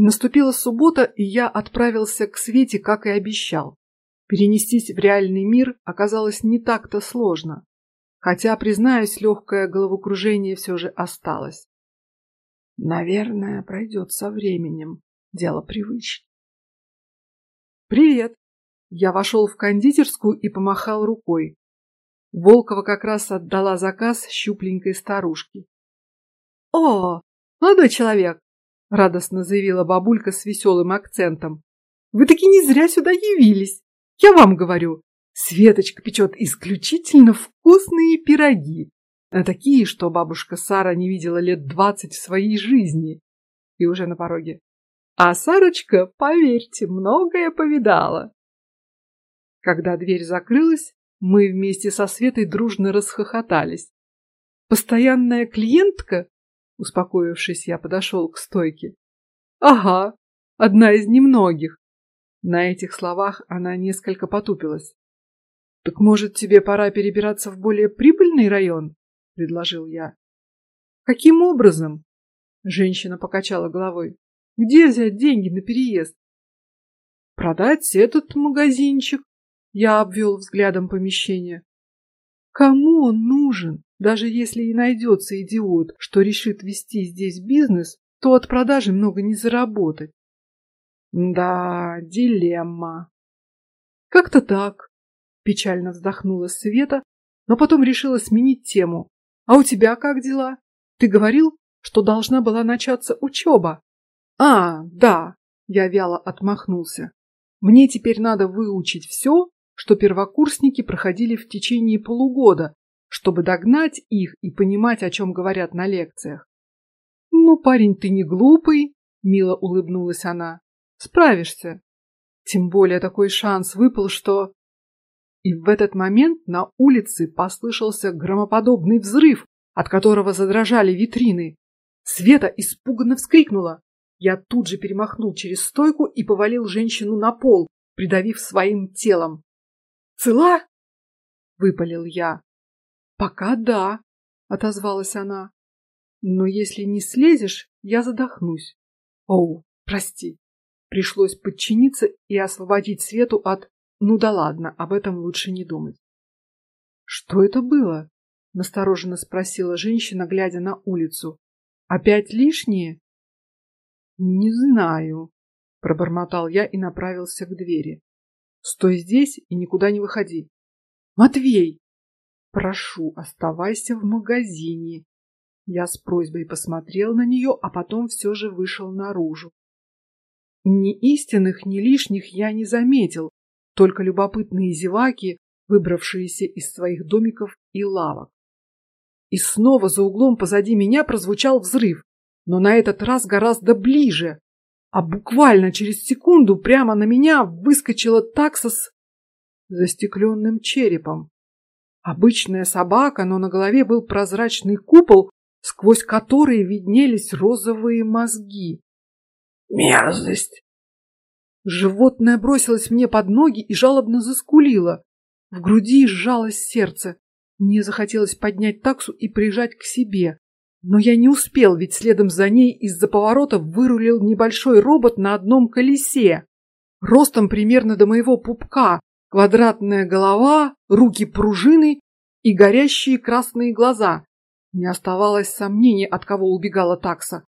Наступила суббота, и я отправился к Свете, как и обещал. Перенестись в реальный мир оказалось не так-то сложно, хотя, признаюсь, легкое головокружение все же осталось. Наверное, пройдет со временем. Дело привычки. Привет. Я вошел в кондитерскую и помахал рукой. Волкова как раз отдала заказ щупленькой старушке. О, молодой человек, радостно заявила бабулька с веселым акцентом. Вы таки не зря сюда явились. Я вам говорю, Светочка печет исключительно вкусные пироги, а такие, что бабушка Сара не видела лет двадцать в своей жизни. И уже на пороге. А Сарочка, поверьте, многое повидала. Когда дверь закрылась, мы вместе со Светой дружно расхохотались. Постоянная клиентка, успокоившись, я подошел к стойке. Ага, одна из немногих. На этих словах она несколько потупилась. Так может тебе пора перебираться в более прибыльный район? предложил я. Каким образом? Женщина покачала головой. Где взять деньги на переезд? Продать этот магазинчик. Я обвел взглядом помещение. Кому он нужен? Даже если и найдется идиот, что решит вести здесь бизнес, то от продажи много не заработать. Да, дилемма. Как-то так. Печально вздохнула Света, но потом решила сменить тему. А у тебя как дела? Ты говорил, что должна была начаться учеба. А, да. Я вяло отмахнулся. Мне теперь надо выучить все, что первокурсники проходили в течение полугода, чтобы догнать их и понимать, о чем говорят на лекциях. Ну, парень, ты не глупый, мило улыбнулась она. Справишься. Тем более такой шанс выпал, что... И в этот момент на улице послышался громоподобный взрыв, от которого задрожали витрины. Света испуганно вскрикнула. Я тут же перемахнул через стойку и повалил женщину на пол, придавив своим телом. Цела? выпалил я. Пока да, отозвалась она. Но если не слезешь, я задохнусь. Оу, прости. Пришлось подчиниться и освободить Свету от. Ну да ладно, об этом лучше не думать. Что это было? настороженно спросила женщина, глядя на улицу. Опять лишние? Не знаю, пробормотал я и направился к двери. Стой здесь и никуда не выходи. Матвей, прошу, оставайся в магазине. Я с просьбой посмотрел на нее, а потом все же вышел наружу. Ни истинных, ни лишних я не заметил, только любопытные зеваки, выбравшиеся из своих домиков и лавок. И снова за углом позади меня прозвучал взрыв, но на этот раз гораздо ближе а буквально через секунду прямо на меня выскочила такса с застекленным черепом. Обычная собака, но на голове был прозрачный купол, сквозь который виднелись розовые мозги. Мерзость! Животное бросилось мне под ноги и жалобно заскулило. В груди сжалось сердце. Мне захотелось поднять таксу и прижать к себе. Но я не успел, ведь следом за ней из-за поворота вырулил небольшой робот на одном колесе, ростом примерно до моего пупка, квадратная голова, руки пружины и горящие красные глаза. Не оставалось сомнений, от кого убегала такса.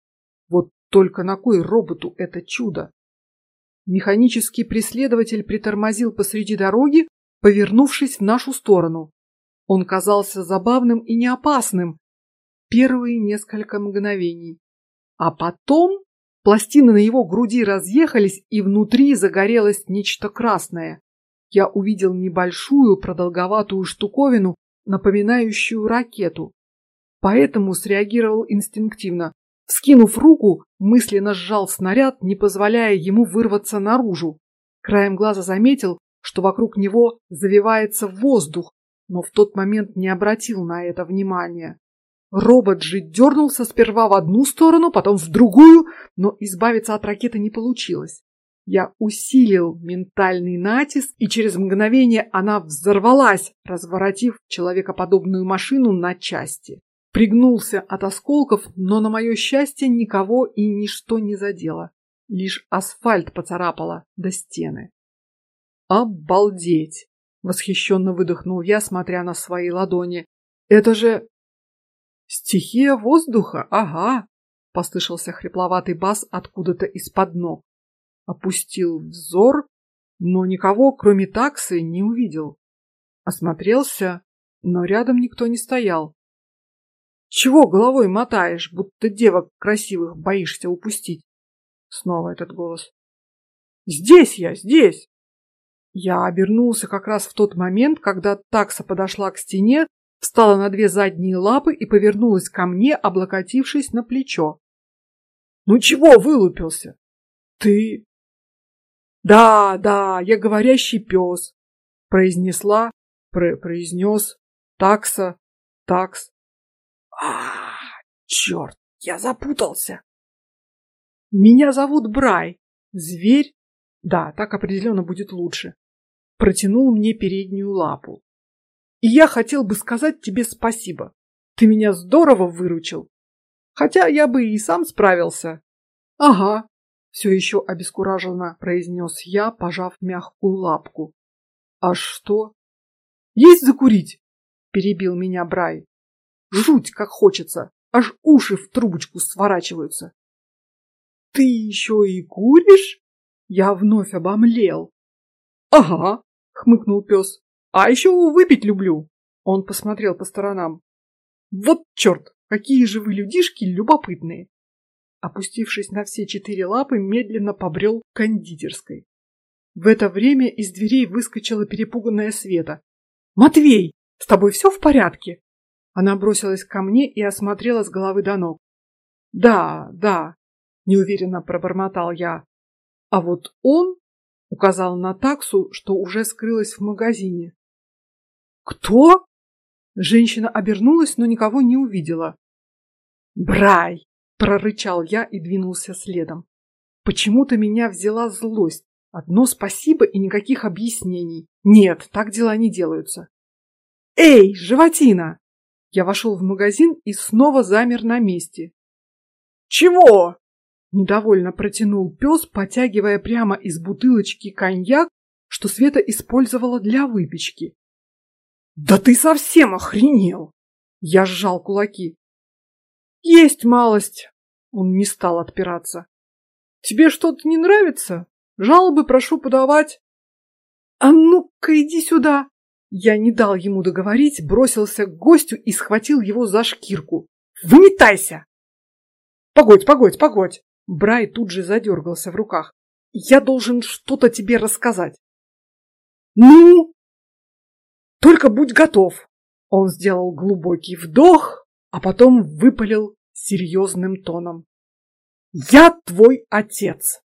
Вот только на кой роботу это чудо? Механический преследователь притормозил посреди дороги, повернувшись в нашу сторону. Он казался забавным и неопасным, первые несколько мгновений. А потом пластины на его груди разъехались, и внутри загорелось нечто красное. Я увидел небольшую продолговатую штуковину, напоминающую ракету. Поэтому среагировал инстинктивно. Скинув руку, мысленно сжал снаряд, не позволяя ему вырваться наружу. Краем глаза заметил, что вокруг него завивается воздух, но в тот момент не обратил на это внимания. Робот же дернулся сперва в одну сторону, потом в другую, но избавиться от ракеты не получилось. Я усилил ментальный натиск, и через мгновение она взорвалась, разворотив человекоподобную машину на части. Пригнулся от осколков, но на мое счастье никого и ничто не задело. лишь асфальт поцарапало до стены. Обалдеть! Восхищенно выдохнул я, смотря на свои ладони. Это же стихия воздуха, ага! Послышался хрипловатый бас откуда-то из-под ног. Опустил взор, но никого, кроме таксы, не увидел. Осмотрелся, но рядом никто не стоял. Чего головой мотаешь, будто девок красивых боишься упустить? Снова этот голос. Здесь я, здесь. Я обернулся как раз в тот момент, когда такса подошла к стене, встала на две задние лапы и повернулась ко мне, облокотившись на плечо. Ну чего вылупился? Ты? Да, да, я говорящий пес, произнесла, про произнес такса, такс. А, черт, я запутался. Меня зовут Брай. Зверь? Да, так определенно будет лучше. Протянул мне переднюю лапу. И я хотел бы сказать тебе спасибо. Ты меня здорово выручил. Хотя я бы и сам справился. Ага, все еще обескураженно произнес я, пожав мягкую лапку. А что? Есть закурить? Перебил меня Брай. Жуть, как хочется, аж уши в трубочку сворачиваются. Ты еще и куришь? Я вновь обомлел. Ага, хмыкнул пес. А еще выпить люблю. Он посмотрел по сторонам. Вот черт, какие же вы людишки любопытные. Опустившись на все четыре лапы, медленно побрел к кондитерской. В это время из дверей выскочила перепуганная Света. Матвей, с тобой все в порядке? Она бросилась ко мне и осмотрела с головы до ног. Да, да, неуверенно пробормотал я. А вот он указал на таксу, что уже скрылась в магазине. Кто? Женщина обернулась, но никого не увидела. Брай, прорычал я и двинулся следом. Почему-то меня взяла злость. Одно спасибо и никаких объяснений. Нет, так дела не делаются. Эй, животина! Я вошел в магазин и снова замер на месте. Чего? Недовольно протянул пес, потягивая прямо из бутылочки коньяк, что Света использовала для выпечки. Да ты совсем охренел! Я сжал кулаки. Есть малость. Он не стал отпираться. Тебе что-то не нравится? Жалобы прошу подавать. А ну-ка иди сюда. Я не дал ему договорить, бросился к гостю и схватил его за шкирку. Выметайся! Погодь, погодь, погодь! Брай тут же задергался в руках. Я должен что-то тебе рассказать. Ну? Только будь готов. Он сделал глубокий вдох, а потом выпалил серьезным тоном. Я твой отец.